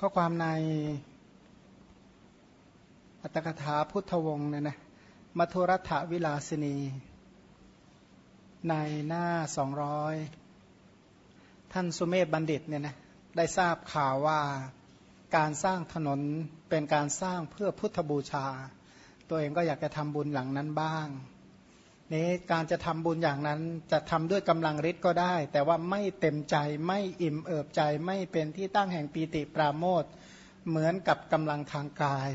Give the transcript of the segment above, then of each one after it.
ข้อความในอัตถกถาพุทธวงศ์เนี่ยนะมัทุรัฐวิลาสินี ในหน้าสองร้อยท่านสุเมธบัณฑิตเนี่ยนะได้ทราบข่าวว่าการสร้างถนนเป็นการสร้างเพื่อพุทธบูชา ตัวเองก็อยากจะทำบุญหลังนั้นบ้าง นี้การจะทำบุญอย่างนั้นจะทำด้วยกำลังฤทธิ์ก็ได้ แต่ว่าไม่เต็มใจไม่อิ่มเอิบใจ ไม่เป็นที่ตั้งแห่งปีติปราโมทเหมือนกับกำลังทางกาย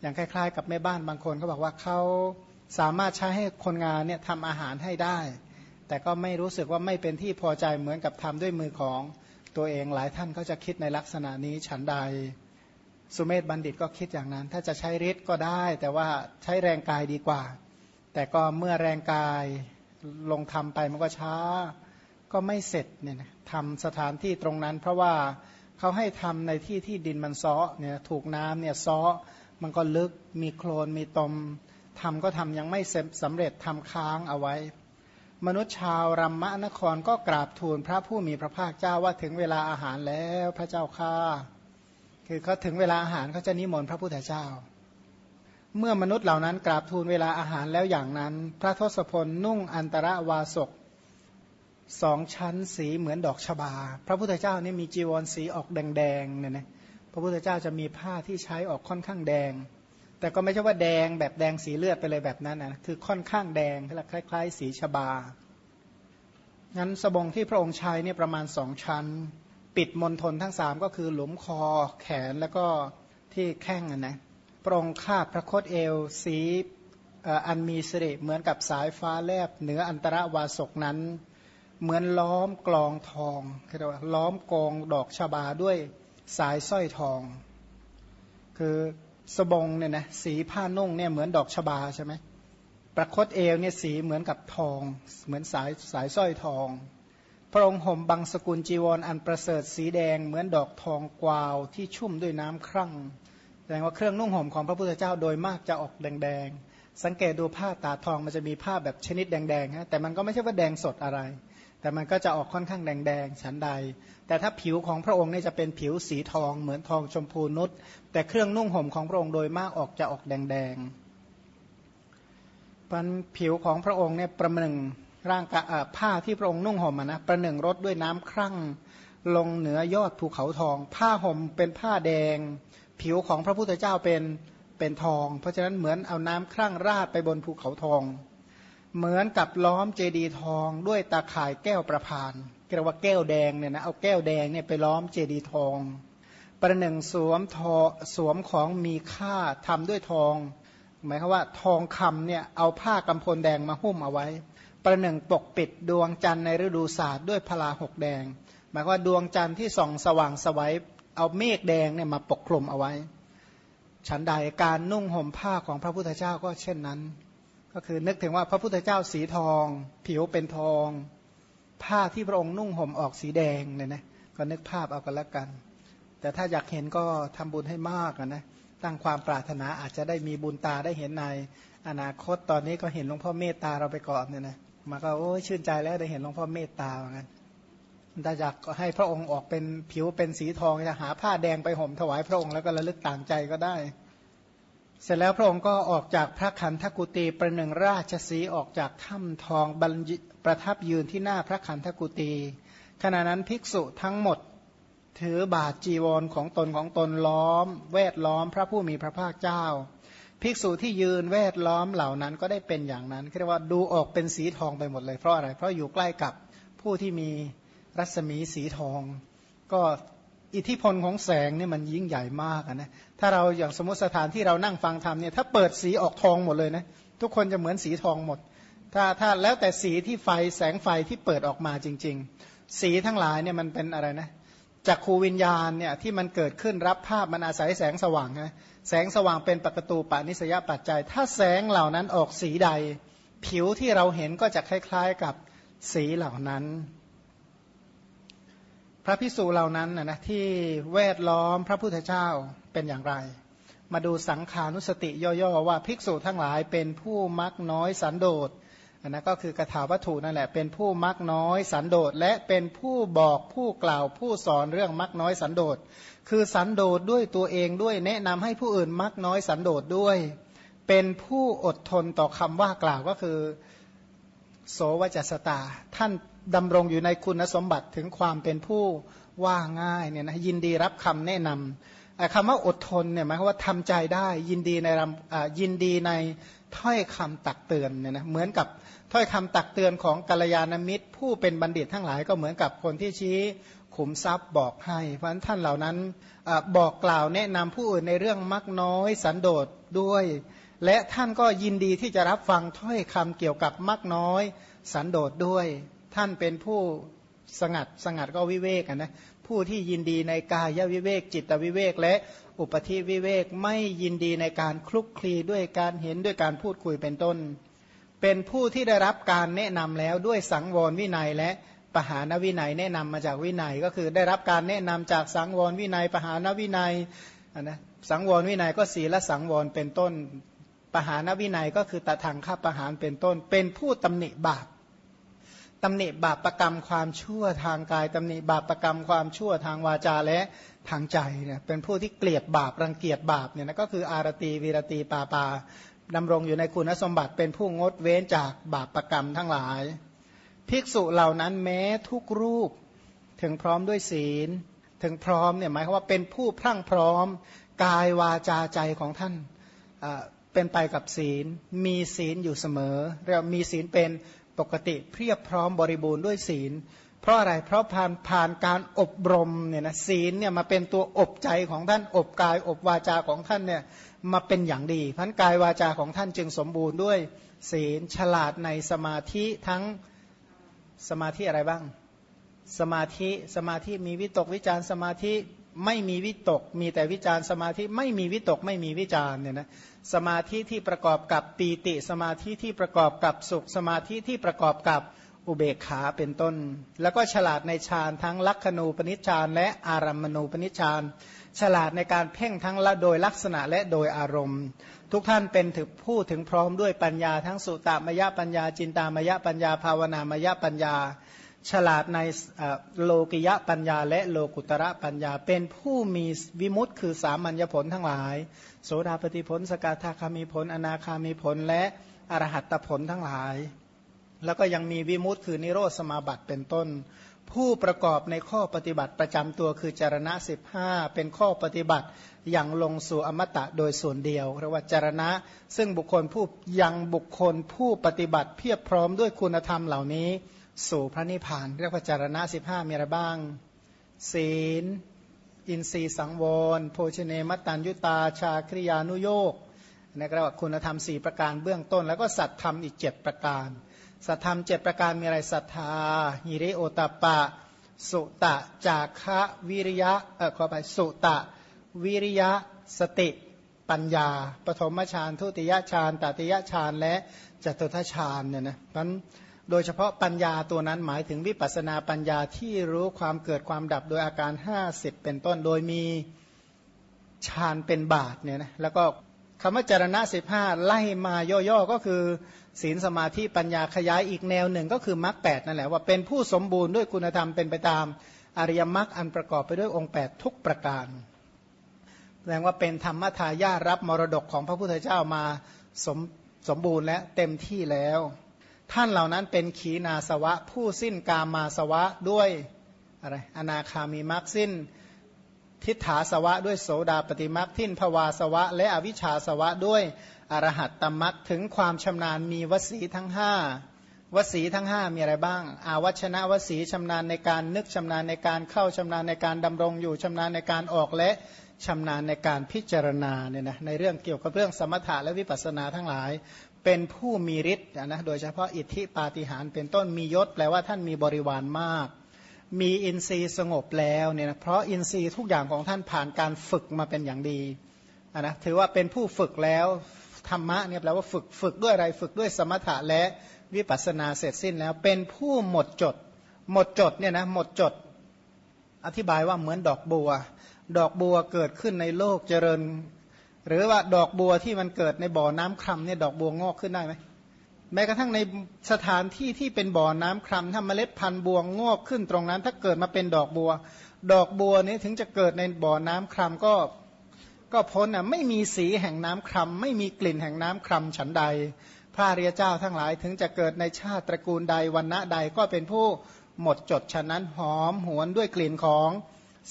อย่างคล้าย ๆ กับแม่บ้านบางคนเขาบอกว่าเขาสามารถใช้ให้คนงานเนี่ยทำอาหารให้ได้ แต่ก็ไม่รู้สึกว่าไม่เป็นที่พอใจเหมือนกับทำด้วยมือของตัวเองหลายท่านก็จะคิดในลักษณะนี้ฉันใดสุเมธบัณฑิตก็คิดอย่างนั้น ถ้าจะใช้ฤทธิ์ก็ได้ แต่ว่าใช้แรงกายดีกว่า แต่ก็เมื่อแรงกายลงทำไปมันก็ช้า ก็ไม่เสร็จเนี่ยนะทำสถานที่ตรงนั้น เพราะว่าเขาให้ทำในที่ที่ดินมันซ้อเนี่ยถูกน้ำเนี่ยซ้อมันก็ลึกมีโคลนมีตมทำก็ทำยังไม่เสร็จสำเร็จทำค้างเอาไว้ มนุษย์ชาวรัมมะนครก็กราบทูลพระผู้มีพระภาคเจ้าว่าถึงเวลาอาหารแล้วพระเจ้าข้าคือเขาถึงเวลาอาหารเขาจะนิมนต์พระพุทธเจ้า เมื่อมนุษย์เหล่านั้นกราบทูลเวลาอาหารแล้วอย่างนั้น พระทศพลนุ่งอันตรวาสกสองชั้นสีเหมือนดอกชบา พระพุทธเจ้านี่มีจีวรสีออกแดงๆเนี่ยนะพระพุทธเจ้าจะมีผ้าที่ใช้ออกค่อนข้างแดง แต่ก็ไม่ใช่ว่าแดงแบบแดงสีเลือดไปเลยแบบนั้นนะคือค่อนข้างแดงคล้ายๆ สีชบางั้นสบงที่พระองค์ใช้เนี่ยประมาณสองชั้น ปิดมณฑลทั้งสามก็คือหลุมคอแขนแล้วก็ที่แข้งนะ ปรงคาดพระคตเอว สีอันมีสิริเหมือนกับสายฟ้าแลบเหนืออันตรวาสกนั้น เหมือนล้อมกลองทองคือว่าล้อมกองดอกชบาด้วยสายสร้อยทอง คือสบงเนี่ยนะสีผ้านุ่งเนี่ยเหมือนดอกชบาใช่ไหมประคตเอวเนี่ยสีเหมือนกับทอง เหมือนสายสายสร้อยทอง พระองค์ห่มบางสกุลจีวรออันประเสริฐสีแดงเหมือนดอกทองกวาวที่ชุ่มด้วยน้ำครั่ง ดงว่าเครื่องนุ่งห่มของพระพุทธเจ้าโดยมากจะออกแดงๆ สังเกตดูผ้าตาทองมันจะมีผ้าแบบชนิดแดงๆฮะแต่มันก็ไม่ใช่ว่าแดงสดอะไร แต่มันก็จะออกค่อนข้างแดงๆฉันใด แต่ถ้าผิวของพระองค์นี่จะเป็นผิวสีทองเหมือนทองชมพูนุชแต่เครื่องนุ่งห่มของพระองค์โดยมากออกจะออกแดงๆปันผิวของพระองค์เนี่ยประหนึ่งร่างกายผ้าที่พระองค์นุ่งห่มนะประหนึ่งรถด้วยน้ำครั่งลงเหนือยอดภูเขาทอง ผ้าห่มเป็นผ้าแดง ผิวของพระพุทธเจ้าเป็นเป็นทอง เพราะฉะนั้นเหมือนเอาน้ำครั่งราดไปบนภูเขาทอง เหมือนกับล้อมเจดีทองด้วยตาข่ายแก้วประพานเรียกว่าแก้วแดงเนี่ยนะเอาแก้วแดงเนี่ยไปล้อมเจดีทอง ประหนึ่งสวมทอสวมของมีค่าทำด้วยทอง หมายความว่าทองคำเนี่ยเอาผ้ากำพลแดงมาหุ้มเอาไว้ ประหนึ่งปกปิดดวงจันทร์ในฤดูศาสตร์ด้วยพลาหกแดง หมายว่าดวงจันทร์ที่ส่องสว่างสวัย เอาเมฆแดงเนี่ยมาปกคลุมเอาไว้ ฉันใดการนุ่งห่มผ้าของพระพุทธเจ้าก็เช่นนั้น ก็คือนึกถึงว่าพระพุทธเจ้าสีทอง ผิวเป็นทอง ผ้าที่พระองค์นุ่งห่มออกสีแดงเนี่ยนะก็นึกภาพเอากันล้วกัน แต่ถ้าอยากเห็นก็ทำบุญให้มากนะตั้งความปรารถนาอาจจะได้มีบุญตาได้เห็นในอนาคตตอนนี้ก็เห็นหลวงพ่อเมตตาเราไปก่อนเนี่ยนะมาก็โอ้ชื่นใจแล้วได้เห็นหลวงพ่อเมตตาเหมือนกัน ถ้าอยากให้พระองค์ออกเป็นผิวเป็นสีทองจะหาผ้าแดงไปห่มถวายพระองค์แล้วก็ระลึกต่างใจก็ได้ เสร็จแล้วพระองค์ก็ออกจากพระขันธกุตีประหนึ่งราชสีออกจากถ้ำทองบรรประทับยืนที่หน้าพระขันธกุตีขณะนั้นภิกษุทั้งหมดถือบาทจีวรของตนของตนล้อม แวดล้อมพระผู้มีพระภาคเจ้า ภิกษุที่ยืนแวดล้อมเหล่านั้นก็ได้เป็นอย่างนั้นเรียกว่าดูออกเป็นสีทองไปหมดเลยเพราะอะไร เพราะอยู่ใกล้กับผู้ที่มี รัศมีสีทอง ก็อิทธิพลของแสงนี่มันยิ่งใหญ่มากนะถ้าเราอย่างสมมติสถานที่เรานั่งฟังธรรมเนี่ยถ้าเปิดสีออกทองหมดเลยนะทุกคนจะเหมือนสีทองหมด ถ้าถ้าแล้วแต่สีที่ไฟแสงไฟที่เปิดออกมาจริง ๆ สีทั้งหลายเนี่ยมันเป็นอะไรนะจากคูวิญญาณเนี่ยที่มันเกิดขึ้นรับภาพมันอาศัยแสงสว่างนะแสงสว่างเป็นปกตูปานิสยปัจจัย ถ้าแสงเหล่านั้นออกสีใด ผิวที่เราเห็นก็จะคล้าย ๆกับสีเหล่านั้น พระพิสูจเหล่านั้นนะที่แวดล้อมพระพุทธเจ้าเป็นอย่างไร มาดูสังขานุสติย่อๆว่าภิกษุทั้งหลายเป็นผู้มักน้อยสันโดษอันนั้นก็คือกถาวัตถุนั่นแหละเป็นผู้มักน้อยสันโดษและเป็นผู้บอกผู้กล่าวผู้สอนเรื่องมักน้อยสันโดษคือสันโดษด้วยตัวเองด้วยแนะนำให้ผู้อื่นมักน้อยสันโดษด้วย เป็นผู้อดทนต่อคำว่ากล่าวก็คือ โสวจัสตา ท่าน ดำรงอยู่ในคุณสมบัติถึงความเป็นผู้ว่าง่ายเนี่ยนะยินดีรับคำแนะนำคำว่าอดทนเนี่ยหมายความว่าทำใจได้ยินดีในยินดีในถ้อยคำตักเตือนเนี่ยนะเหมือนกับถ้อยคำตักเตือนของกัลยาณมิตร ผู้เป็นบัณฑิตทั้งหลายก็เหมือนกับคนที่ชี้ขุมทรัพย์บอกให้ เพราะฉะนั้นท่านเหล่านั้นอบอกกล่าวแนะนำผู้อื่นในเรื่องมักน้อยสันโดษด้วย และท่านก็ยินดีที่จะรับฟังถ้อยคำเกี่ยวกับมักน้อยสันโดษด้วย ท่านเป็นผู้สงัดสงัดก็วิเวกนะผู้ที่ยินดีในกายวิเวก จิตวิเวก และอุปธิวิเวกไม่ยินดีในการคลุกคลีด้วยการเห็นด้วยการพูดคุยเป็นต้น เป็นผู้ที่ได้รับการแนะนำแล้วด้วยสังวรวินัยและปหานวินัยแนะนำมาจากวินัยก็คือได้รับการแนะนำจากสังวรวินัย ปหานวินัยนะสังวรวินัยก็ศีลสังวรเป็นต้น ปหานวินัยก็คือตะทางข้าปหานเป็นต้น เป็นผู้ตำหนิบาป ตำหนิบาปประกรรมความชั่วทางกายตำหนิบาปประกรรมความชั่วทางวาจาและทางใจเนี่ยเป็นผู้ที่เกลียดบาปรังเกียจบาปเนี่ยนะก็คืออารตีวีรตีปาปาดำรงอยู่ในคุณสมบัติเป็นผู้งดเว้นจากบาปประกรรมทั้งหลาย ภิกษุเหล่านั้นแม้ทุกรูปถึงพร้อมด้วยศีล ถึงพร้อมเนี่ยหมายความว่าเป็นผู้พรั่งพร้อมกายวาจาใจของท่านเป็นไปกับศีล มีศีลอยู่เสมอเรียกมีศีลเป็น ปกติเพียบพร้อมบริบูรณ์ด้วยศีล เพราะอะไรเพราะผ่านผ่านการอบรมเนี่ยนะศีลเนี่ยมาเป็นตัวอบใจของท่านอบกายอบวาจาของท่านเนี่ยมาเป็นอย่างดีพันกายวาจาของท่านจึงสมบูรณ์ด้วยศีลฉลาดในสมาธิทั้งสมาธิอะไรบ้าง สมาธิสมาธิมีวิตกวิจารสมาธิ ไม่มีวิตก มีแต่วิจารสมาธิไม่มีวิตกไม่มีวิจารเนี่ยนะสมาธิที่ประกอบกับปีติ สมาธิที่ประกอบกับสุข สมาธิที่ประกอบกับอุเบกขาเป็นต้น แล้วก็ฉลาดในฌานทั้งลักขณูปนิชฌานและอารัมมณูปนิชฌานฉลาดในการเพ่งทั้งละโดยลักษณะและโดยอารมณ์ ทุกท่านเป็นถึงผู้ถึงพร้อมด้วยปัญญาทั้งสุตตามยปัญญาจินตามยปัญญาภาวนามยปัญญา ฉลาดในโลกิยะปัญญาและโลกุตระปัญญา เป็นผู้มีวิมุตต์คือสามัญญผลทั้งหลาย โสดาปฏิผล สกทาคามีผล อนาคามีผลและอรหัตผลทั้งหลาย แล้วก็ยังมีวิมุตต์คือนิโรธสมาบัติเป็นต้น ผู้ประกอบในข้อปฏิบัติประจำตัวคือจารณะ 15 เป็นข้อปฏิบัติอย่างลงสู่อมตะโดยส่วนเดียวเรียกว่าจารณะ ซึ่งบุคคลผู้ยังบุคคลผู้ปฏิบัติเพียบพร้อมด้วยคุณธรรมเหล่านี้ สู่พระนิพพาน เรียกว่าจารณะสิบห้ามีอะไรบ้าง ศีล อินทรีสังวร โภชเนมัตตัญยุตา ชาคริยานุโยกนี่ก็เรียกว่าคุณธรรมสี่ประการเบื้องต้น แล้วก็สัตธรรมอีกเจ็ดประการ สัตธรรมเจ็ดประการมีอะไรศรัทธาหิริโอตปะ สุตะ จาคะวิริยะเออขอไปสุตะ วิริยะสติปัญญา ปฐมฌานทุติยฌานตติยฌานและจตุทฌานเนี่ยนะมัน โดยเฉพาะปัญญาตัวนั้นหมายถึงวิปัสนาปัญญาที่รู้ความเกิดความดับโดยอาการ 50 เป็นต้น โดยมีฌานเป็นบาทเนี่ยนะแล้วก็คำว่าจารณะสิบห้าไล่มาย่อๆก็คือศีลสมาธิปัญญาขยายอีกแนวหนึ่งก็คือมรรคแปดนั่นแหละว่าเป็นผู้สมบูรณ์ด้วยคุณธรรมเป็นไปตามอริยมรรคอันประกอบไปด้วยองค์ 8 ทุกประการแสดงว่าเป็นธรรมทายารับมรดกของพระพุทธเจ้ามาสมสมบูรณ์และเต็มที่แล้ว ท่านเหล่านั้นเป็นขีนาสวะ ผู้สิ้นกามาสวะด้วยอะไรอนาคามีมรรคสิ้นทิฏฐาสวะด้วยโสดาปฏิมรรคทิ้นภวาสวะ และอวิชชาสวะด้วยอรหัตตมรรคถึงความชำนาญมีวสีทั้งห้าวสีทั้งห้ามีอะไรบ้าง อาวัชนะวสีชำนาญในการนึกชำนาญในการเข้าชำนาญในการดำรงอยู่ชำนาญในการออกและชำนาญในการพิจารณาเนี่ยนะในเรื่องเกี่ยวกับเรื่องสมถะและวิปัสสนาทั้งหลาย เป็นผู้มีฤทธิ์นะโดยเฉพาะอิทธิปาฏิหาริย์เป็นต้นมียศ แปลว่าท่านมีบริวารมาก มีอินทรีย์สงบแล้วเนี่ยนะเพราะอินทรีย์ทุกอย่างของท่านผ่านการฝึกมาเป็นอย่างดีนะถือว่าเป็นผู้ฝึกแล้วธรรมะเนี่ยแปลว่าฝึกฝึกด้วยอะไรฝึกด้วยสมถะและวิปัสสนาเสร็จสิ้นแล้ว เป็นผู้หมดจด หมดจดเนี่ยนะหมดจด อธิบายว่าเหมือนดอกบัว ดอกบัวเกิดขึ้นในโลกเจริญ หรือว่าดอกบัวที่มันเกิดในบ่อน้ำคร่ำเนี่ยดอกบัวงอกขึ้นได้ไหมแม้กระทั่งในสถานที่ที่เป็นบ่อน้ำครำถ้าเมล็ดพันธุ์บัวงอกขึ้นตรงนั้น ถ้าเกิดมาเป็นดอกบัว ดอกบัวนี้ถึงจะเกิดในบ่อน้ำครำก็ก็พ้นอะไม่มีสีแห่งน้ำครำไม่มีกลิ่นแห่งน้ำครำฉันใด พระเรียเจ้าทั้งหลายถึงจะเกิดในชาติตระกูลใดวันณะใดก็เป็นผู้หมดจดฉะนั้นหอมหวนด้วยกลิ่นของ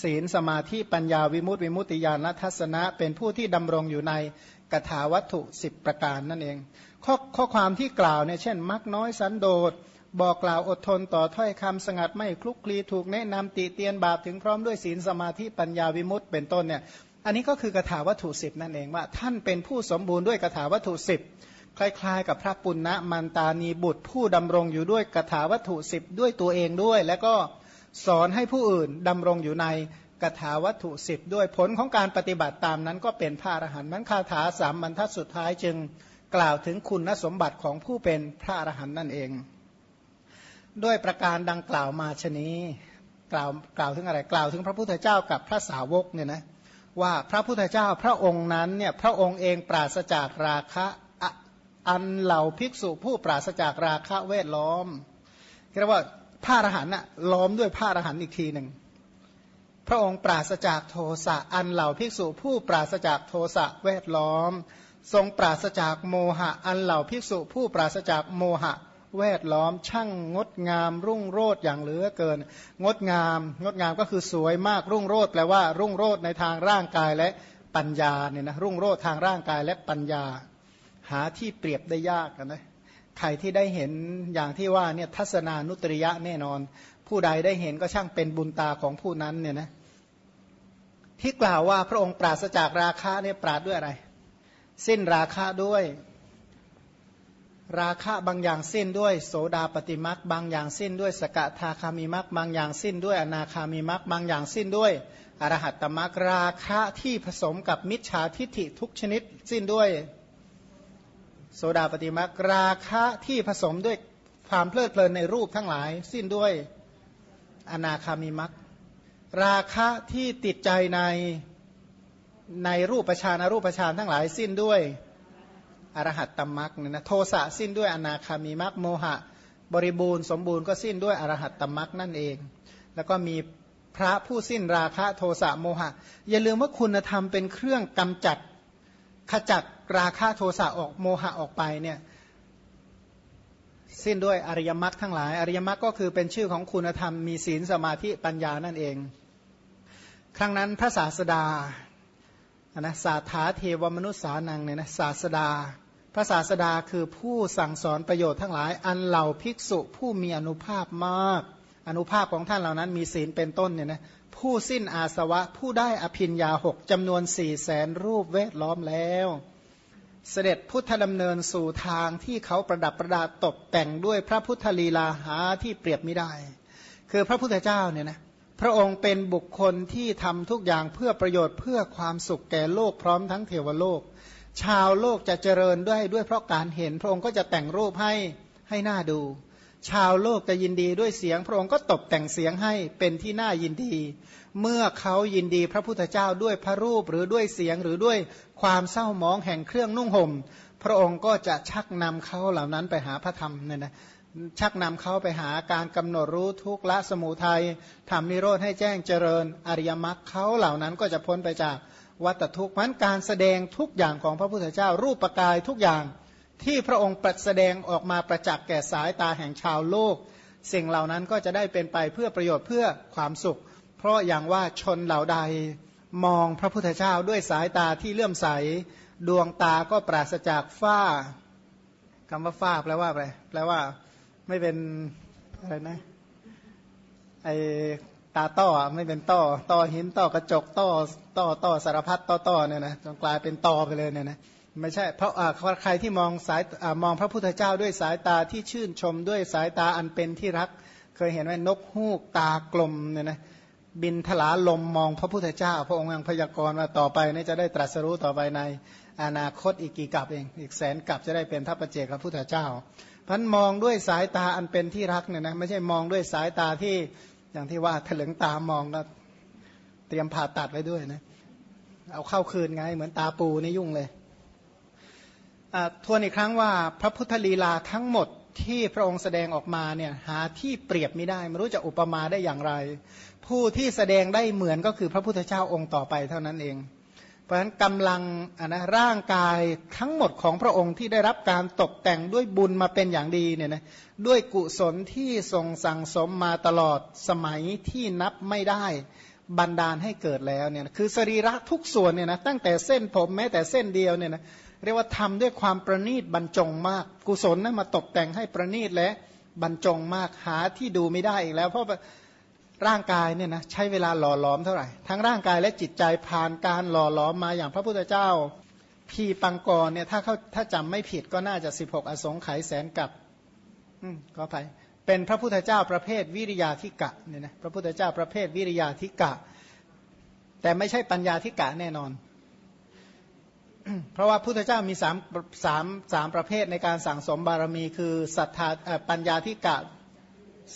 ศีลสมาธิปัญญาวิมุตติวิมุตติญาณทัศนะ เป็นผู้ที่ดำรงอยู่ในกถาวัตถุสิบประการนั่นเอง ข้อข้อความที่กล่าวเนี่ยเช่น มักน้อยสันโดษบอกกล่าวอดทนต่อถ้อยคำสงัดไม่คลุกคลีถูกแนะนำติเตียนบาปถึงพร้อมด้วยศีลสมาธิปัญญาวิมุตติเป็นต้นเนี่ยอันนี้ก็คือกถาวัตถุสิบนั่นเองว่า ท่านเป็นผู้สมบูรณ์ด้วยกถาวัตถุสิบคล้ายๆ กับพระปุณณมันตานีบุตรผู้ดำรงอยู่ด้วยกถาวัตถุสิบด้วยตัวเองด้วย และก็ สอนให้ผู้อื่นดำรงอยู่ในกถาวัตถุสิบด้วยผลของการปฏิบัติตามนั้นก็เป็นพระอรหันต์มันคาถาสามบรรทัดสุดท้ายจึงกล่าวถึงคุณสมบัติของผู้เป็นพระอรหันต์นั่นเอง ด้วยประการดังกล่าวมาชนี้กล่าวกล่าวถึงอะไรกล่าวถึงพระพุทธเจ้ากับพระสาวกเนี่ยนะว่าพระพุทธเจ้าพระองค์นั้นเนี่ยพระองค์เองปราศจากราคะอันเหล่าภิกษุผู้ปราศจากราคะเวทล้อมเรียกว่า พระอรหันต์ล้อมด้วยพระอรหันต์อีกทีหนึ่งพระองค์ปราศจากโทสะอันเหล่าภิกษุผู้ปราศจากโทสะเวทล้อม ทรงปราศจากโมหะอันเหล่าภิกษุผู้ปราศจากโมหะแวดล้อมช่างงดงามรุ่งโรดอย่างเหลือเกิน งดงาม งดงามก็คือสวยมากรุ่งโรดแปลว่า รุ่งโรดในทางร่างกายและปัญญาเนี่ยนะรุ่งโรดทางร่างกายและปัญญา หาที่เปรียบได้ยากนะ ใครที่ได้เห็นอย่างที่ว่าเนี่ยทัศนานุตริยะแน่นอน ผู้ใดได้เห็นก็ช่างเป็นบุญตาของผู้นั้นเนี่ยนะที่กล่าวว่าพระองค์ปราศจากราคะเนี่ยปราดด้วยอะไร สิ้นราคะด้วย ราคะบางอย่างสิ้นด้วย โสดาปฏิมักบางอย่างสิ้นด้วยสกทาคามิมักบางอย่างสิ้นด้วยอนาคามิมักบางอย่างสิ้นด้วยอรหัตตมักราคะที่ผสมกับมิจฉาทิฏฐิทุกชนิด สิ้นด้วย โสดาปฏิมักราคะที่ผสมด้วยความเพลิดเพลินในรูปทั้งหลาย สิ้นด้วยอนาคามิมักราคะที่ติดใจในในรูปประชานรูปประชานทั้งหลายสิ้นด้วยอรหัตตมักเนี่ยนะโทสะสิ้นด้วยอนาคามีมักโมหะ บริบูรณ์สมบูรณ์ก็สิ้นด้วยอรหัตตมักนั่นเอง แล้วก็มีพระผู้สิ้นราคะโทสะโมหะ อย่าลืมว่าคุณธรรมเป็นเครื่องกำจัดขจัด ราคะโทสะออกโมหะออกไปเนี่ยสิ้นด้วยอริยมรรคทั้งหลาย อริยมรรคก็คือเป็นชื่อของคุณธรรมมีศีลสมาธิปัญญานั่นเอง ครั้งนั้นพระศาสดานะสาธาเทวมนุษย์สานังเนี่ยนะศาสดา พระศาสดาคือผู้สั่งสอนประโยชน์ทั้งหลาย อันเหล่าภิกษุผู้มีอนุภาพมาก อนุภาพของท่านเหล่านั้นมีศีลเป็นต้นเนี่ยนะผู้สิ้นอาสวะผู้ได้อภินยาหกจำนวนสี่แสนรูปเวทล้อมแล้ว เสด็จพุทธดำเนินสู่ทางที่เขาประดับประดาตกแต่งด้วยพระพุทธลีลาหาที่เปรียบไม่ได้ คือพระพุทธเจ้าเนี่ยนะพระองค์เป็นบุคคลที่ทำทุกอย่างเพื่อประโยชน์เพื่อความสุขแก่โลกพร้อมทั้งเทวโลก ชาวโลกจะเจริญด้วยด้วยเพราะการเห็น พระองค์ก็จะแต่งรูปให้ให้หน้าดู ชาวโลกจะยินดีด้วยเสียง พระองค์ก็ตกแต่งเสียงให้เป็นที่น่ายินดี เมื่อเขายินดีพระพุทธเจ้าด้วยพระรูปหรือด้วยเสียงหรือด้วยความเศร้ามองแห่งเครื่องนุ่งห่ม พระองค์ก็จะชักนำเขาเหล่านั้นไปหาพระธรรมเนี่ยนะชักนำเขาไปหาการกำหนดรู้ทุกละสมุทัยทำนิโรธให้แจ้งเจริญอริยมรรคเขาเหล่านั้นก็จะพ้นไปจากวัตทุกข์มันการแสดงทุกอย่างของพระพุทธเจ้า รูปปกายทุกอย่างที่พระองค์ประแสดงออกมาประจักษ์แก่สายตาแห่งชาวโลก สิ่งเหล่านั้นก็จะได้เป็นไปเพื่อประโยชน์เพื่อความสุข เพราะอย่างว่าชนเหล่าใดมองพระพุทธเจ้าด้วยสายตาที่เลื่อมใส ดวงตาก็ปราศจากฝ้าคำว่าฝ้าแปลว่าอะไรแปลว่าไม่เป็นอะไรนะไอตาต้อไม่เป็นต้อต้อหินต้อกระจกต้อต้อต้อสารพัดต้อต้อเนี่ยนะจนกลายเป็นตอไปเลยเนี่ยนะไม่ใช่เพราะใครที่มองสายมองพระพุทธเจ้าด้วยสายตาที่ชื่นชมด้วยสายตาอันเป็นที่รัก เคยเห็นไหมนกฮูกตากลมเนี่ยนะ บินทลาลมมองพระพุทธเจ้า พระองค์ยังพยากรณ์ว่าต่อไปนี่จะได้ตรัสรู้ต่อไปในอนาคตอีกกี่กับเอง อีกแสนกับจะได้เป็นทัพเจกพระพุทธเจ้าพันมองด้วยสายตาอันเป็นที่รักเนี่ยนะไม่ใช่มองด้วยสายตาที่อย่างที่ว่าถลึงตามองก็เตรียมผ่าตัดไว้ด้วยนะเอาเข้าคืนไง เหมือนตาปูนี่ยุ่งเลยทวนอีกครั้งว่าพระพุทธลีลาทั้งหมด ที่พระองค์แสดงออกมาเนี่ยหาที่เปรียบไม่ได้ ไม่รู้จะอุปมาได้อย่างไร ผู้ที่แสดงได้เหมือนก็คือพระพุทธเจ้าองค์ต่อไปเท่านั้นเอง เพราะฉะนั้นกำลังนะร่างกายทั้งหมดของพระองค์ที่ได้รับการตกแต่งด้วยบุญมาเป็นอย่างดีเนี่ยนะด้วยกุศลที่ทรงสั่งสมมาตลอดสมัยที่นับไม่ได้บันดาลให้เกิดแล้วเนี่ยคือสรีระทุกส่วนเนี่ยนะตั้งแต่เส้นผมแม้แต่เส้นเดียวเนี่ยนะ เรียกว่าทำด้วยความประณีตบรรจงมาก กุศลนะมาตกแต่งให้ประณีตและบรรจงมากหาที่ดูไม่ได้อีกแล้ว เพราะร่างกายเนี่ยนะใช้เวลาหล่อหลอมเท่าไหร่ ทั้งร่างกายและจิตใจผ่านการหล่อหลอมมาอย่างพระพุทธเจ้า พีปังกรเนี่ยถ้าเขาถ้าจำไม่ผิดก็น่าจะ 16 อสงไขยแสนกับอืมก็ไปเป็นพระพุทธเจ้าประเภทวิริยาธิกะเนี่ยนะพระพุทธเจ้าประเภทวิริยาธิกะ แต่ไม่ใช่ปัญญาธิกะแน่นอน เพราะว่าพุทธเจ้ามีสามสามสามประเภทในการสั่งสมบารมีคือศรัทธาปัญญาธิกะ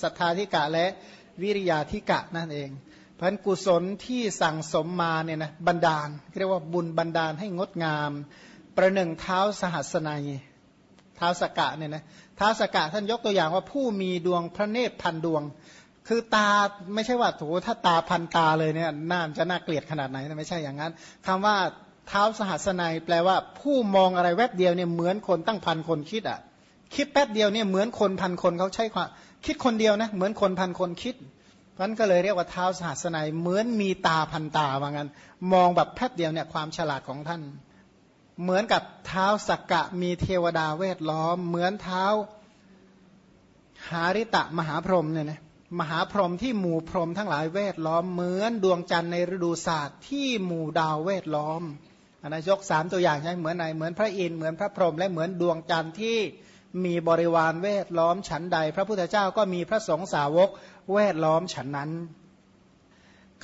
ศรัทธาธิกะและวิริยาธิกะนั่นเองพันกุศลที่สั่งสมมาเนี่ยนะบันดาลเรียกว่าบุญบันดาลให้งดงาม ประหนึ่งเท้าสหัสนัยเท้าสกะเนี่ยนะเท้าสกะท่านยกตัวอย่างว่าผู้มีดวงพระเนตรพันดวง คือตาไม่ใช่ว่าโถถ้าตาพันตาเลยเนี่ยน่าจะน่าเกลียดขนาดไหนไม่ใช่อย่างนั้นคำว่า เท้าสหัสนัยแปลว่าผู้มองอะไรแวบเดียวเนี่ยเหมือนคนตั้งพันคนคิดอะ คิดแป๊บเดียวเนี่ยเหมือนคนพันคนเขาใช้ความคิดคนเดียวนะเหมือนคนพันคนคิดเพราะนั้นก็เลยเรียกว่าเท้าสหัสนัยเหมือนมีตาพันตาว่างั้น มองแบบแป๊บเดียวเนี่ยความฉลาดของท่าน เหมือนกับเท้าสักกะมีเทวดาเวทล้อม เหมือนเท้าหาริตะมหาพรหมเนี่ยนะมหาพรหมที่หมู่พรหมทั้งหลายเวทล้อม เหมือนดวงจันทร์ในฤดูศาสตร์ที่หมู่ดาวเวทล้อม นนะยกสามตัวอย่างใช่เหมือนไหนเหมือนพระอินทร์เหมือนพระพรหมและเหมือนดวงจันทร์ที่มีบริวารเวทล้อมฉันใด พระพุทธเจ้าก็มีพระสงฆ์สาวกเวทล้อมฉันนั้น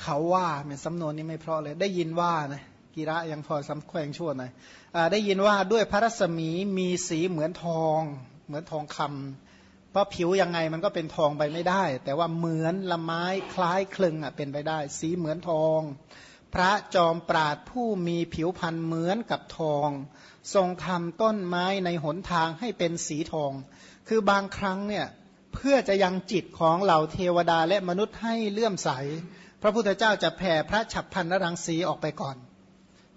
เขาว่าเนี่ยสำนวนนี้ไม่เพราะเลยได้ยินว่านะกีระยังพอสำแควงชั่วหน่อยอได้ยินว่าด้วยพระรัศมีมีสีเหมือนทอง เหมือนทองคำเพราะผิวยังไงมันก็เป็นทองไปไม่ได้ แต่ว่าเหมือนละไม้คล้ายคลึงอะเป็นไปได้ สีเหมือนทอง พระจอมปราดผู้มีผิวพรรณเหมือนกับทอง ทรงทำต้นไม้ในหนทางให้เป็นสีทอง คือบางครั้งเนี่ยเพื่อจะยังจิตของเหล่าเทวดาและมนุษย์ให้เลื่อมใส พระพุทธเจ้าจะแผ่พระฉับพันนรังสีออกไปก่อน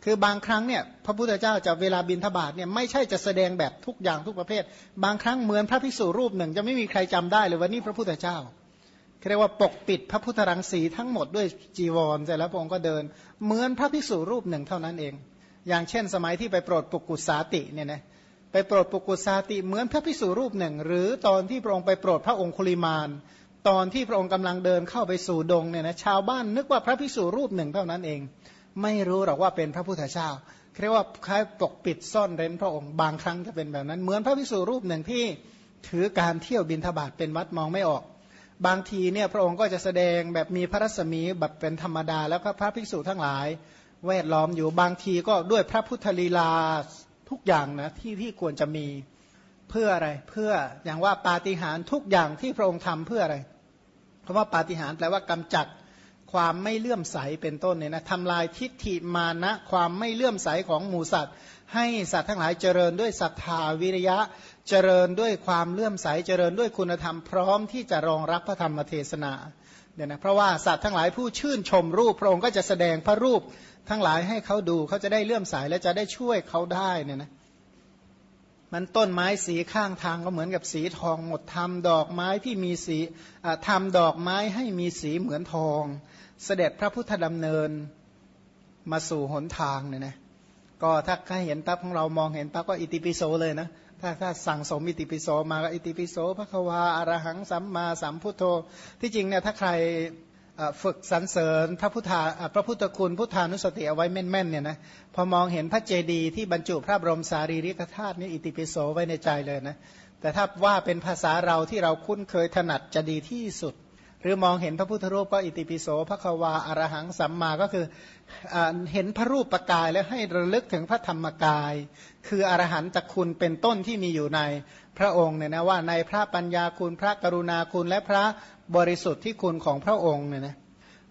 คือบางครั้งเนี่ยพระพุทธเจ้าจะเวลาบินทบาทเนี่ยไม่ใช่จะแสดงแบบทุกอย่างทุกประเภท บางครั้งเหมือนพระภิกษุรูปหนึ่ง จะไม่มีใครจำได้เลยว่านี่พระพุทธเจ้า เรียกว่าปกปิดพระพุทธรังสีทั้งหมดด้วยจีวรเสร็จแล้วพระองค์ก็เดิน เหมือนพระภิกษุรูปหนึ่งเท่านั้นเอง อย่างเช่น สมัยที่ไปโปรดปุกุสาติเนี่ยนะไปโปรดปุกุสาติเหมือนพระภิกษุรูปหนึ่ง หรือตอนที่พระองค์ไปโปรดพระองคุลิมาน ตอนที่พระองค์กำลังเดินเข้าไปสู่ดงเนี่ยนะชาวบ้านนึกว่าพระภิกษุรูปหนึ่งเท่านั้นเอง ไม่รู้หรอกว่าเป็นพระพุทธเจ้าเรียกว่าคล้ายปกปิดซ่อนเร้นพระองค์บางครั้งจะเป็นแบบนั้น เหมือนพระภิกษุรูปหนึ่งที่ถือการเที่ยวบินทบาทเป็นวัดมองไม่ออก บางทีเนี่ยพระองค์ก็จะแสดงแบบมีพระรัศมีแบบเป็นธรรมดา แล้วก็พระภิกษุทั้งหลาย แวดล้อมอยู่บางทีก็ด้วยพระพุทธลีลาทุกอย่างนะที่ที่ควรจะมีเพื่ออะไรเพื่ออย่างว่าปาฏิหาริย์ทุกอย่างที่พระองค์ทำเพื่ออะไรเพราะว่าปาฏิหาริย์แปลว่ากำจัดความไม่เลื่อมใสเป็นต้นเนี่ยนะทำลายทิฏฐิมานะความไม่เลื่อมใสของหมูสัตว์ ให้สัตว์ทั้งหลายเจริญด้วยศรัทธาวิริยะ เจริญด้วยความเลื่อมใสเจริญด้วยคุณธรรมพร้อมที่จะรองรับพระธรรมเทศนาเนี่ยนะเพราะว่าสัตว์ทั้งหลายผู้ชื่นชมรูปพระองค์ก็จะแสดงพระรูปทั้งหลายให้เขาดูเขาจะได้เลื่อมใสและจะได้ช่วยเขาได้เนี่ยนะมันต้นไม้สีข้างทางก็เหมือนกับสีทองหมดทำดอกไม้ที่มีสีทำดอกไม้ให้มีสีเหมือนทอง เสด็จพระพุทธดำเนินมาสู่หนทางเนี่ยนะก็ถ้าใครเห็นปั๊บของเรามองเห็นปั๊บก็อิติปิโสเลยนะ ถ้าถ้าสั่งสมอิติปิโสมาอิติปิโสพระควาอารหังสัมมาสัมพุทโธ ที่จริงเนี่ยถ้าใครฝึกสรรเสริญพระพุทธาพระพุทธคุณพุทธานุสติเอาไว้แม่นๆเนี่ยนะพอมองเห็นพระเจดีย์ที่บรรจุพระบรมสารีริกธาตุนี่อิติปิโสไว้ในใจเลยนะแต่ถ้าว่าเป็นภาษาเราที่เราคุ้นเคยถนัดจะดีที่สุด รือมองเห็นพระพุทธรูปก็อิติปิโสพระควาอารหังสัมมาก็คือเห็นพระรูปประกายแล้วให้ระลึกถึงพระธรรมกาย คืออรหันตคุณเป็นต้นที่มีอยู่ในพระองค์เนี่ยนะว่าในพระปัญญาคุณพระกรุณาคุณและพระบริสุทธิ์ที่คุณของพระองค์เนี่ยนะ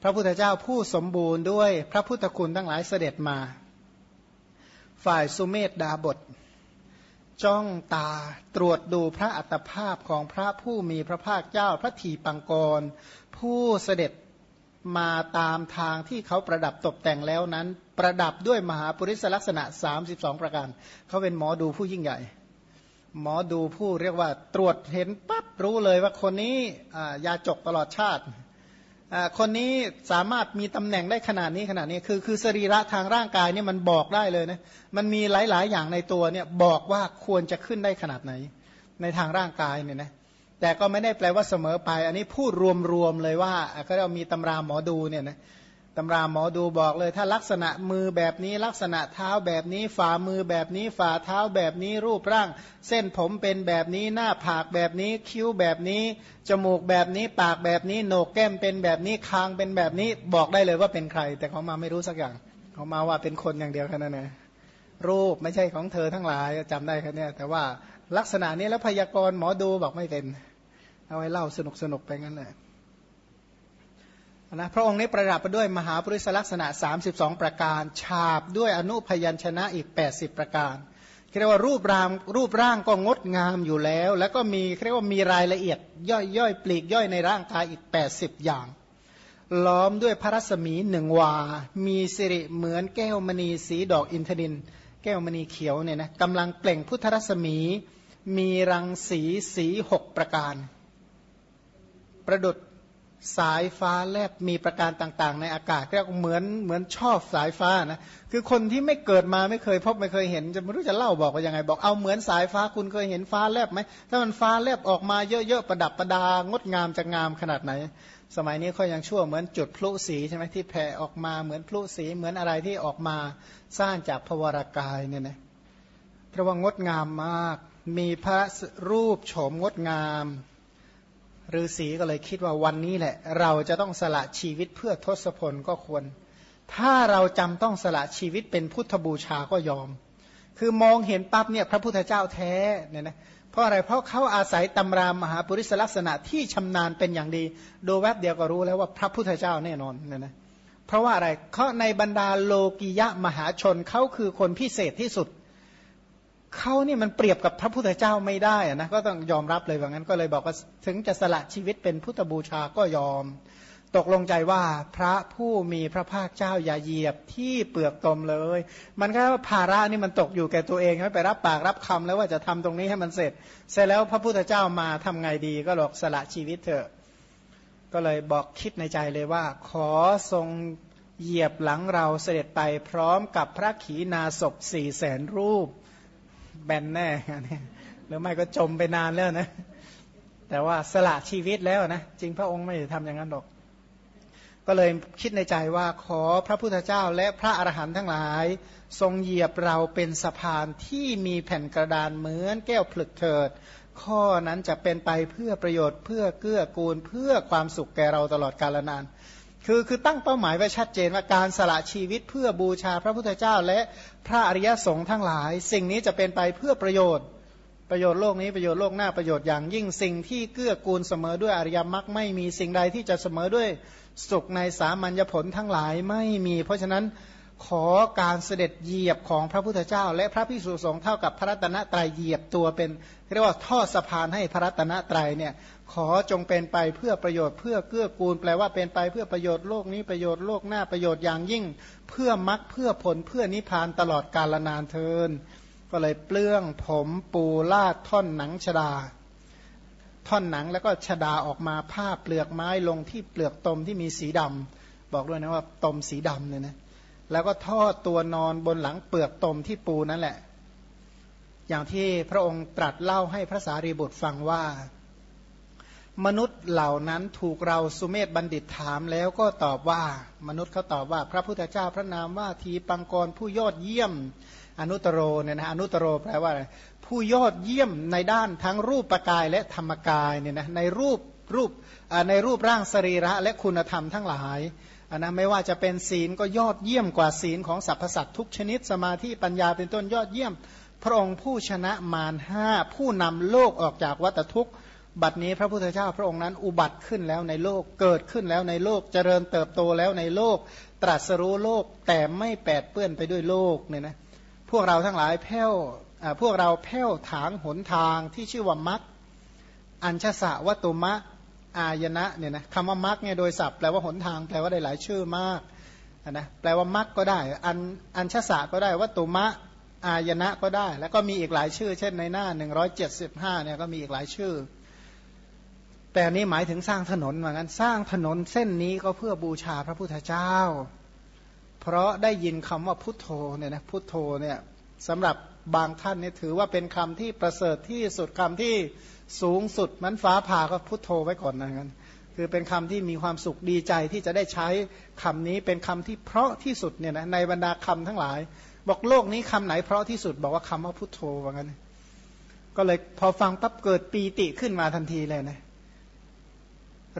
พระพุทธเจ้าผู้สมบูรณ์ด้วยพระพุทธคุณทั้งหลายเสด็จมา ฝ่ายสุเมธดาบท จ้องตาตรวจดูพระอัตภาพของพระผู้มีพระภาคเจ้าพระทีปังกร ผู้เสด็จมาตามทางที่เขาประดับตกแต่งแล้วนั้น ประดับด้วยมหาปริศลักษณะ 32 ประการ เขาเป็นหมอดูผู้ยิ่งใหญ่ หมอดูผู้เรียกว่าตรวจเห็นปั๊บรู้เลยว่าคนนี้ยาจกตลอดชาติ คนนี้สามารถมีตำแหน่งได้ขนาดนี้ขนาดนี้คือคือสรีระทางร่างกายเนี่ยมันบอกได้เลยนะมันมีหลาย ๆ อย่างในตัวเนี่ยบอกว่าควรจะขึ้นได้ขนาดไหน ในทางร่างกายเนี่ยนะแต่ก็ไม่ได้แปลว่าเสมอไป อันนี้พูดรวม ๆ เลยว่าก็เรามีตำราหมอดูเนี่ยนะ ตำราหมอดูบอกเลย ถ้าลักษณะมือแบบนี้ ลักษณะเท้าแบบนี้ ฝ่ามือแบบนี้ ฝ่าเท้าแบบนี้รูปร่าง เส้นผมเป็นแบบนี้หน้าผากแบบนี้ คิ้วแบบนี้ จมูกแบบนี้ ปากแบบนี้โหนกแก้มเป็นแบบนี้คางเป็นแบบนี้บอกได้เลยว่าเป็นใคร แต่เขามาไม่รู้สักอย่างเขามาว่าเป็นคนอย่างเดียวแค่นั้นเองรูปไม่ใช่ของเธอทั้งหลายจำได้แค่นี้แต่ว่าลักษณะนี้แล้วพยากรณ์หมอดูบอกไม่เป็น เอาไว้เล่าสนุกสนุกไปงั้นเลย นะพระองค์นี้ประดับไปด้วยมหาปริศลักษณะ 32 ประการ ฉาบด้วยอนุพยัญชนะอีก 80 ประการเรียกว่ารูปร่างรูปร่างก็งดงามอยู่แล้ว แล้วก็มีเรียกว่ามีรายละเอียดย่อยย่อยปลีกย่อยในร่างกายอีก 80 อย่าง ล้อมด้วยพระรัศมีหนึ่งวา มีสิริเหมือนแก้วมณีสีดอกอินทนิน แก้วมณีเขียวเนี่ยนะกำลังเปล่งพุทธรัศมี มีรังสีสีหกประการ ประดุด สายฟ้าแลบมีประการต่างๆ ในอากาศเรียกเหมือนเหมือนชอบสายฟ้านะคือคนที่ไม่เกิดมาไม่เคยพบไม่เคยเห็นจะไม่รู้จะเล่าบอกว่ายังไง บอกเอาเหมือนสายฟ้าคุณเคยเห็นฟ้าแลบไหมถ้ามันฟ้าแลบออกมาเยอะๆประดับประดางดงามจะงามขนาดไหน สมัยนี้เขายังชั่วเหมือนจุดพลุสีใช่ไหมที่แผ่ออกมาเหมือนพลุสีเหมือนอะไรที่ออกมาสร้างจากพวรากายเนี่ยนะเพราะว่างดงามมาก มีพระรูปโฉมงดงาม ฤาษีก็เลยคิดว่าวันนี้แหละ เราจะต้องสละชีวิตเพื่อทศพลก็ควร ถ้าเราจำต้องสละชีวิตเป็นพุทธบูชาก็ยอม คือมองเห็นปั๊บเนี่ยพระพุทธเจ้าแท้เนี่ยนะเพราะอะไรเพราะเขาอาศัยตำรามหาปุริสลักษณะที่ชำนาญเป็นอย่างดีดูแวบเดียวก็รู้แล้วว่าพระพุทธเจ้าแน่นอนเนี่ยนะเพราะว่าอะไรเขาในบรรดาโลกิยะมหาชนเขาคือคนพิเศษที่สุด เขาเนี่ยมันเปรียบกับพระพุทธเจ้าไม่ได้นะก็ต้องยอมรับเลยว่างั้นก็เลยบอกว่าถึงจะสละชีวิตเป็นพุทธบูชาก็ยอม ตกลงใจว่าพระผู้มีพระภาคเจ้าอย่าเหยียบที่เปลือกตมเลย มันก็ภาระนี่มันตกอยู่แก่ตัวเองไม่ไปรับปากรับคำแล้วว่าจะทำตรงนี้ให้มันเสร็จ เสร็จแล้วพระพุทธเจ้ามาทำไงดีก็หลอกสละชีวิตเถอะ ก็เลยบอกคิดในใจเลยว่า ขอทรงเหยียบหลังเราเสด็จไปพร้อมกับพระขีณาศพสี่แสนรูป แบนแน่หรือไม่ก็จมไปนานแล้วนะ แต่ว่าสละชีวิตแล้วนะ จริงพระองค์ไม่ทำอย่างนั้นหรอก ก็เลยคิดในใจว่าขอพระพุทธเจ้าและพระอรหันต์ทั้งหลาย ทรงเหยียบเราเป็นสะพานที่มีแผ่นกระดานเหมือนแก้วผลึกเถิด ข้อนั้นจะเป็นไปเพื่อประโยชน์เพื่อเกื้อกูลเพื่อความสุขแก่เราตลอดกาลนาน คือคือตั้งเป้าหมายไว้ชัดเจนว่าการสละชีวิตเพื่อบูชาพระพุทธเจ้า และพระอริยสงฆ์ทั้งหลาย สิ่งนี้จะเป็นไปเพื่อประโยชน์ประโยชน์โลกนี้ประโยชน์โลกหน้าประโยชน์อย่างยิ่งสิ่งที่เกื้อกูลเสมอด้วยอริยมรรคไม่มีสิ่งใดที่จะเสมอด้วยสุขในสามัญญผลทั้งหลายไม่มี เพราะฉะนั้นขอการเสด็จเหยียบของพระพุทธเจ้า และพระพิสุสงฆ์เท่ากับพระรัตนตรัยเหยียบตัวเป็นเรียกว่าท่อสะพานให้พระรัตนตรัยเนี่ย ขอจงเป็นไปเพื่อประโยชน์เพื่อเกื้อกูล แปลว่าเป็นไปเพื่อประโยชน์โลกนี้ประโยชน์โลกหน้าประโยชน์อย่างยิ่ง เพื่อมรักเพื่อผลเพื่อนิพพานตลอดกาลนานเทิน ก็เลยเปลื้องผมปูลาดท่อนหนังชดา ท่อนหนังแล้วก็ชดาออกมาผ้าเปลือกไม้ลงที่เปลือกตมที่มีสีดำบอกด้วยนะว่าตมสีดำเลยนะแล้วก็ทอดตัวนอนบนหลังเปลือกตมที่ปูนั่นแหละ อย่างที่พระองค์ตรัสเล่าให้พระสารีบุตรฟังว่า มนุษย์เหล่านั้นถูกเราสุเมธบัณฑิตถามแล้วก็ตอบว่า มนุษย์เขาตอบว่า พระพุทธเจ้าพระนามว่าทีปังกรผู้ยอดเยี่ยม อนุตโรเนี่ยนะอนุตโรแปลว่า ผู้ยอดเยี่ยมในด้านทั้งรูปปกายและธรรมกายเนี่ยนะในรูปรูปในรูปร่างสรีระและคุณธรรมทั้งหลายนนะไม่ว่าจะเป็นศีลก็ยอดเยี่ยมกว่าศีลของสรรพสัตว์ทุกชนิดสมาธิปัญญาเป็นต้นยอดเยี่ยม พระองค์ผู้ชนะมารห้าผู้นำโลกออกจากวัฏทุกข์ บัดนี้พระพุทธเจ้าพระองค์นั้นอุบัติขึ้นแล้วในโลกเกิดขึ้นแล้วในโลกเจริญเติบโตแล้วในโลก ตรัสรู้โลกแต่ไม่แปดเปื้อนไปด้วยโลกเนี่ยนะพวกเราทั้งหลายแผ้วพวกเราแผ้วถางหนทางที่ชื่อว่ามักอัญชสะวัตุมะอายนะเนี่ยนะคำว่ามักเนี่ยโดยศัพท์แปลว่าหนทางแปลว่าได้หลายชื่อมากนะแปลว่ามักก็ได้ อันอัญชสะก็ได้วัตุมะอายนะก็ได้ แล้วก็มีอีกหลายชื่อ เช่นในหน้า 175เนี่ยก็มีอีกหลายชื่อ แต่นี้หมายถึงสร้างถนนเหมือนกันสร้างถนนเส้นนี้ก็เพื่อบูชาพระพุทธเจ้า เพราะได้ยินคำว่าพุทโธเนี่ยนะพุทโธเนี่ยสำหรับบางท่านเนี่ยถือว่าเป็นคำที่ประเสริฐที่สุดคำที่สูงสุดมันฟ้าผ่าก็พุทโธไว้ก่อนนะกันคือเป็นคำที่มีความสุขดีใจที่จะได้ใช้คำนี้เป็นคำที่เพราะที่สุดเนี่ยนะในบรรดาคำทั้งหลาย บอกโลกนี้คำไหนเพราะที่สุดบอกว่าคำว่าพุทโธว่างั้น ก็เลยพอฟังปั๊บเกิดปีติขึ้นมาทันทีเลยนะ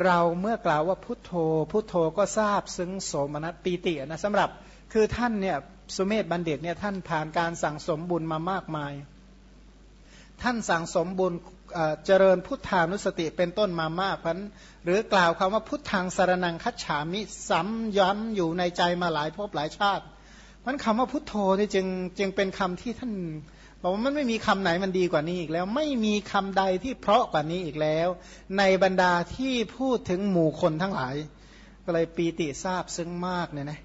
เราเมื่อกล่าวว่าพุทโธ พุทโธก็ทราบซึ้งโสมนัสปีตินะสำหรับคือท่านเนี่ยสุเมธบัณฑิตเนี่ยท่านผ่านการสั่งสมบุญมามากมาย ท่านสั่งสมบุญเจริญพุทธานุสติเป็นต้นมามากพันหรือกล่าวคำว่าพุทธังสารนังคัจฉามิซ้ำย้ำอยู่ในใจมาหลายภพหลายชาติมันคำว่าพุทโธนี่จึงจึงเป็นคำที่ท่าน บอกว่ามันไม่มีคำไหนมันดีกว่านี้อีกแล้ว ไม่มีคำใดที่เพราะกว่านี้อีกแล้ว ในบรรดาที่พูดถึงหมู่คนทั้งหลาย ก็เลยปีติทราบซึ้งมากเนี่ยนะ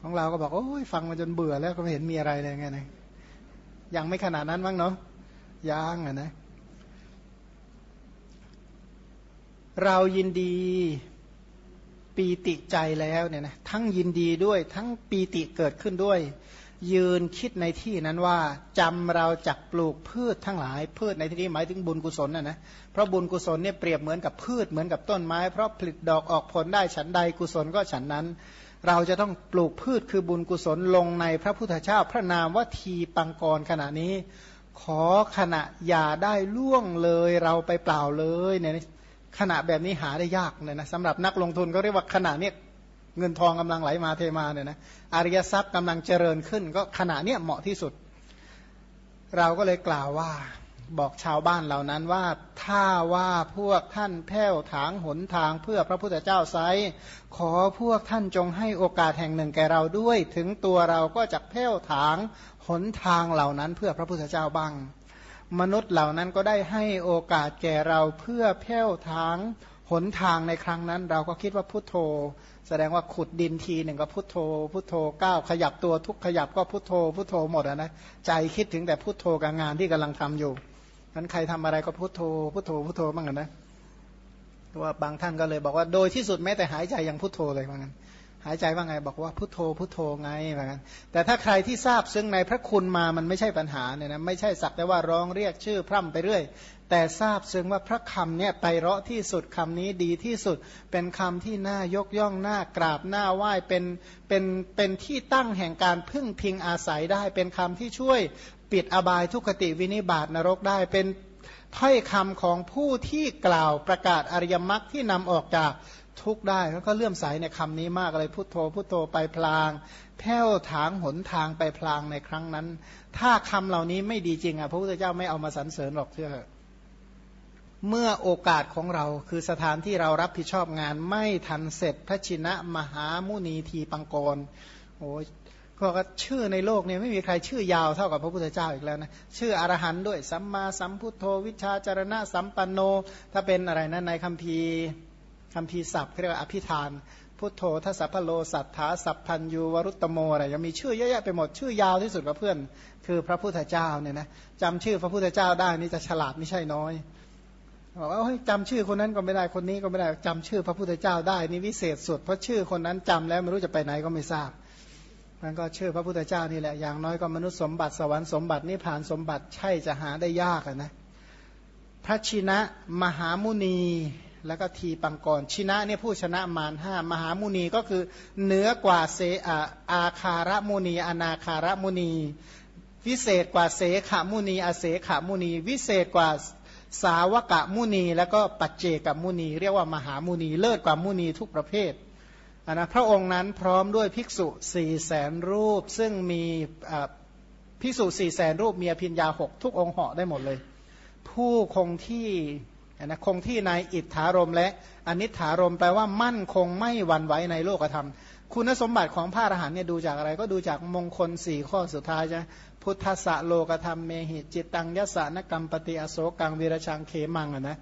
ของเราก็บอกโอ้ยฟังมาจนเบื่อแล้วก็ไม่เห็นมีอะไรเลยไงนะยังไม่ขนาดนั้นมั้งเนาะยังอะนะ เรายินดีปีติใจแล้วเนี่ยนะทั้งยินดีด้วยทั้งปีติเกิดขึ้นด้วย ยืนคิดในที่นั้นว่าจำเราจักปลูกพืชทั้งหลาย พืชในที่นี้หมายถึงบุญกุศลนะนะเพราะบุญกุศลเนี่ยเปรียบเหมือนกับพืชเหมือนกับต้นไม้ เพราะผลิตดอกออกผลได้ฉันใดกุศลก็ฉันนั้น เราจะต้องปลูกพืชคือบุญกุศลลงในพระพุทธเจ้าพระนามว่าทีปังกรขณะนี้ ขอขณะอย่าได้ล่วงเลยเราไปเปล่าเลยเนี่ยขณะแบบนี้หาได้ยากเลยนะสำหรับนักลงทุนก็เรียกว่าขณะเนี้ย เงินทองกำลังไหลมาเทมาเนี่ยนะอริยทรัพย์กำลังเจริญขึ้น ก็ขณะเนี้ยเหมาะที่สุด เราก็เลยกล่าวว่าบอกชาวบ้านเหล่านั้นว่าถ้าว่าพวกท่านแผ้วถางหนทางเพื่อพระพุทธเจ้าไซขอพวกท่านจงให้โอกาสแห่งหนึ่งแก่เราด้วย ถึงตัวเราก็จะแผ้วถางหนทางเหล่านั้นเพื่อพระพุทธเจ้าบ้าง มนุษย์เหล่านั้นก็ได้ให้โอกาสแก่เราเพื่อแผ้วทาง หนทางในครั้งนั้น เราก็คิดว่าพุทโธ แสดงว่าขุดดินทีหนึ่งก็พุทโธ พุทโธก้าวขยับตัวทุกขยับก็พุทโธ พุทโธหมดนะใจคิดถึงแต่พุทโธกับงานที่กำลังทำอยู่นั้นใครทำอะไรก็พุทโธ พุทโธพุทโธบ้างนะว่าบางท่านก็เลยบอกว่าโดยที่สุดแม้แต่หายใจยังพุทโธเลยว่างั้นหายใจว่าไงบอกว่าพุทโธพุทโธไงเหมือนกันแต่ถ้าใครที่ทราบซึ่งในพระคุณมามันไม่ใช่ปัญหาเนี่ยนะไม่ใช่สักแต่ว่าร้องเรียกชื่อพร่ำไปเรื่อย แต่ทราบซึ่งว่าพระคำเนี่ยไปเราะที่สุดคำนี้ดีที่สุด เป็นคำที่น่ายกย่องน่ากราบน่าไหว้เป็นเป็นเป็นที่ตั้งแห่งการพึ่งพิงอาศัยได้ เป็นคำที่ช่วยปิดอบายทุกขติวินิบาตนรกได้ เป็นถ้อยคำของผู้ที่กล่าวประกาศอริยมรรคที่นำออกจากทุกได้แล้วก็เลื่อมใสในคำนี้มากเลยพุโทโธพุโทโธไปพลางแผ้วถางหนทางไปพลางในครั้งนั้น ถ้าคำเหล่านี้ไม่ดีจริงอะพระพุทธเจ้าไม่เอามาสรรเสริญหรอกเชื่อ เมื่อโอกาสของเราคือสถานที่เรารับผิดชอบงานไม่ทันเสร็จพระชินะมหามุนีทีปังกรโอ้ก็ชื่อในโลกเนี้ไม่มีใครชื่อยาวเท่ากับพระพุทธเจ้าอีกแล้วนะชื่ออรหันด้วยสัมมาสัมพุทโธวิชาจารณะสัมปันโน ถ้าเป็นอะไรนะในคัมภีร์คำพีศัพท์เรียกว่าอภิธาน พุทโธทัสพโลสัทธาสัพพัญยูวรุตโมอะไรยังมีชื่อเยอะแยะไปหมดชื่อยาวที่สุดกับเพื่อน คือพระพุทธเจ้าเนี่ยนะจำชื่อพระพุทธเจ้าได้นี่จะฉลาดไม่ใช่น้อย บอกว่าจำชื่อคนนั้นก็ไม่ได้คนนี้ก็ไม่ได้จำชื่อพระพุทธเจ้าได้นี่วิเศษสุดเพราะชื่อคนนั้นจำแล้วไม่รู้จะไปไหนก็ไม่ทราบมันก็ชื่อพระพุทธเจ้านี่แหละอย่างน้อยก็มนุษย์สมบัติสวรรค์สมบัตินิพพานสมบัติใช่จะหาได้ยากนะพระชินะมหามุนีแล้วก็ทีปังกรชินะเนี่ยผู้ชนะมารห้ามหามุนีก็คือเหนือกว่าเสอาอาคารมุนี อนาคารมุนี วิเศษกว่าเสขมุนี อเสขมุนี วิเศษกว่า สาวกะมุนี แล้วก็ปัจเจกมุนี เรียกว่ามหามุนีเลิศกว่ามุนีทุกประเภทนะพระองค์นั้นพร้อมด้วยภิกษุสี่แสนรูป ซึ่งมีภิกษุสี่แสนรูปมีอภิญญาหกทุกองค์เหาะได้หมดเลย ผู้คงที่ นะคงที่ในอิทธารมและอนิถารมแปลว่ามั่นคงไม่หวั่นไหวในโลกธรรม คุณสมบัติของพระอรหันต์เนี่ยดูจากอะไรก็ดูจากมงคลสี่ข้อสุดท้ายใช่พุทธะโลกธรรมเมหิจิตตังยสานกรรมปฏิอโศกังวีรชังเขมังอะนะ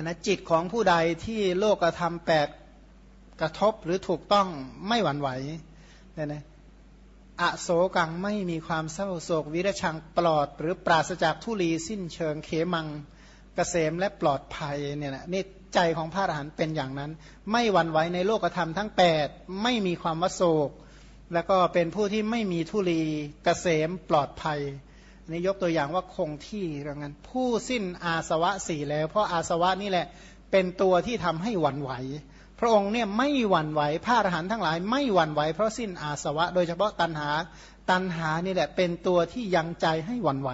นะจิตของผู้ใดที่โลกธรรมแปดกระทบหรือถูกต้องไม่หวั่นไหวเนี่ยนะอโศกังไม่มีความเศร้าโศกวิรชังปลอด หรือปราศจากทุลีสิ้นเชิงเขมัง กเกษมและปลอดภัยเนี่ยนะนี่ใจของพระอรหันต์เป็นอย่างนั้น ไม่หวั่นไหวในโลกธรรมทั้ง 8 ไม่มีความวโศก แล้วก็เป็นผู้ที่ไม่มีทุลีกเกษมปลอดภัยนี่ยกตัวอย่างว่าคงที่ดังนั้น ผู้สิ้นอาสวะสี่แล้ว เพราะอาสวะนี่แหละเป็นตัวที่ทำให้หวั่นไหว พระองค์เนี่ยไม่หวั่นไหวพระอรหันต์ทั้งหลายไม่หวั่นไหวเพราะสิ้นอาสวะ โดยเฉพาะตัณหาตัณหานี่แหละเป็นตัวที่ยังใจให้หวั่นไหว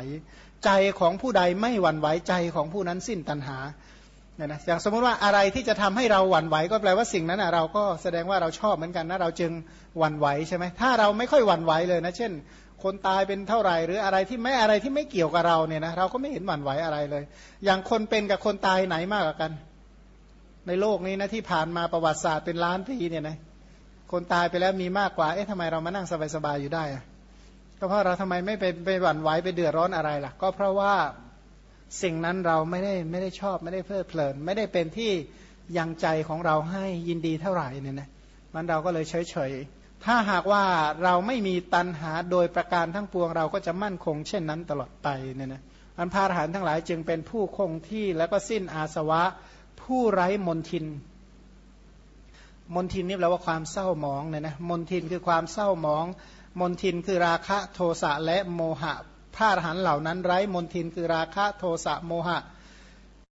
ใจของผู้ใดไม่หวั่นไหวใจของผู้นั้นสิ้นตัณหาเนี่ยนะอย่างสมมติว่าอะไรที่จะทำให้เราหวั่นไหวก็แปลว่าสิ่งนั้นเราก็แสดงว่าเราชอบเหมือนกันนะเราจึงหวั่นไหวใช่ไหมถ้าเราไม่ค่อยหวั่นไหวเลยนะ เช่น คนตายเป็นเท่าไหร่ หรืออะไรที่ไม่อะไรที่ไม่เกี่ยวกับเราเนี่ยนะเราก็ไม่เห็นหวั่นไหวอะไรเลย อย่างคนเป็นกับคนตายไหนมากกว่ากัน ในโลกนี้นะที่ผ่านมาประวัติศาสตร์เป็นล้านปีเนี่ยนะคนตายไปแล้วมีมากกว่าเอ๊ะทำไมเรามานั่งสบายๆอยู่ได้อะ ก็เพราะเราทำไมไม่ไปไปหวั่นไหวไปเดือดร้อนอะไรล่ะ ก็เพราะว่าสิ่งนั้นเราไม่ได้ไม่ได้ชอบไม่ได้เพลิดเพลิน ไม่ได้เป็นที่ยังใจของเราให้ยินดีเท่าไหร่เนี่ยนะมันเราก็เลยเฉยเฉยถ้าหากว่าเราไม่มีตันหาโดยประการทั้งปวงเราก็จะมั่นคง เช่นนั้นตลอดไปเนี่ยนะอันพาหานทั้งหลายจึงเป็นผู้คงที่แล้วก็สิ้นอาสวะ ผู้ไร้มนทิน มนทินนี่แปลว่าความเศร้าหมองเนี่ยนะมนทินคือความเศร้าหมอง มนทินคือราคะโทสะและโมหะพระอรหันต์เหล่านั้นไร้มนทินคือราคะโทสะโมหะ